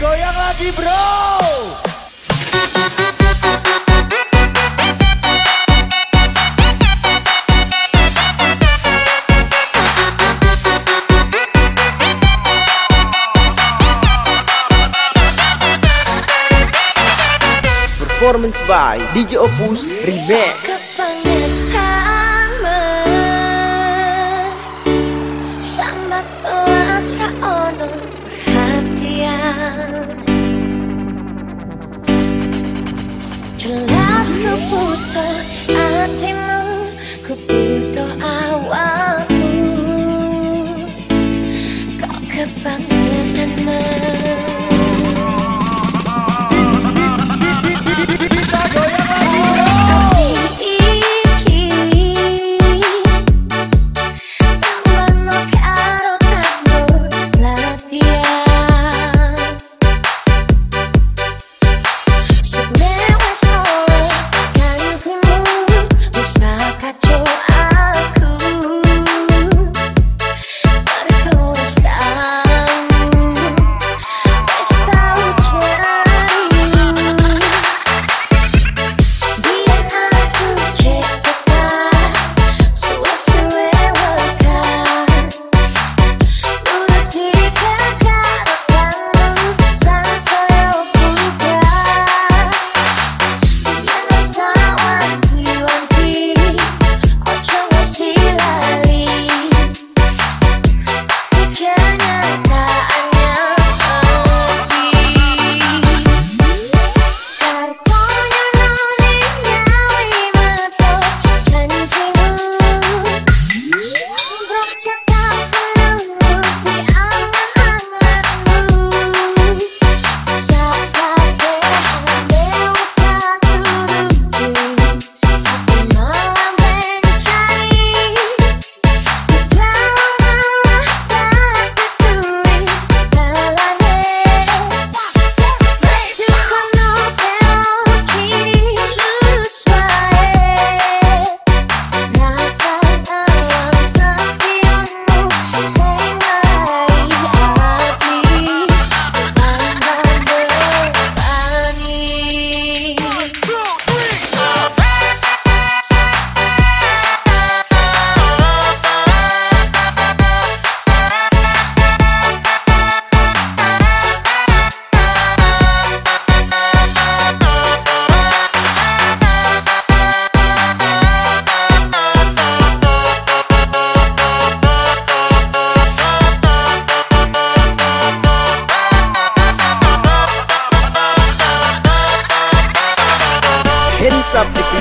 goyang lagi bro. Performance by DJ Opus Remix. Sambat pelas ono.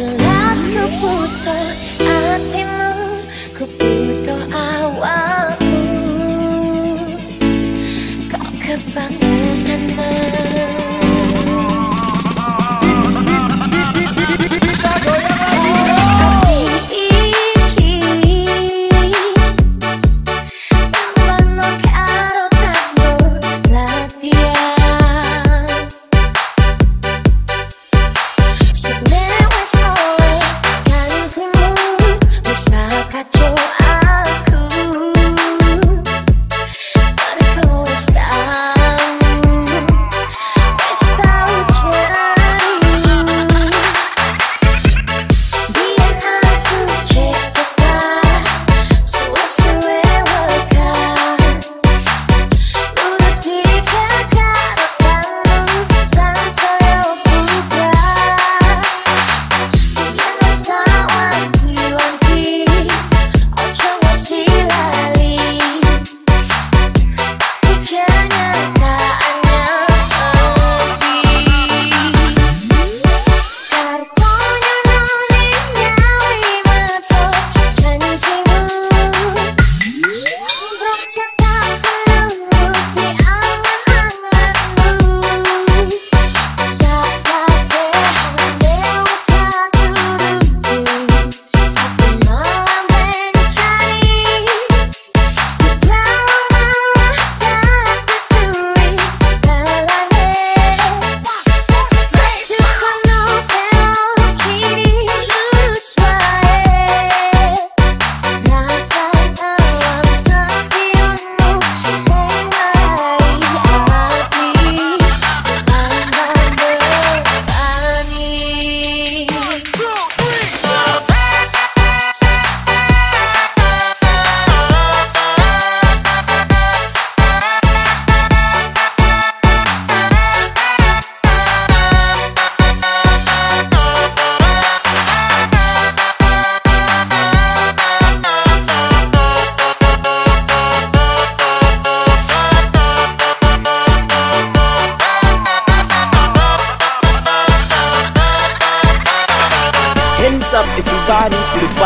Las că pută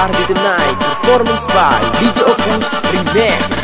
Party night, performance by DJ Opus Remix.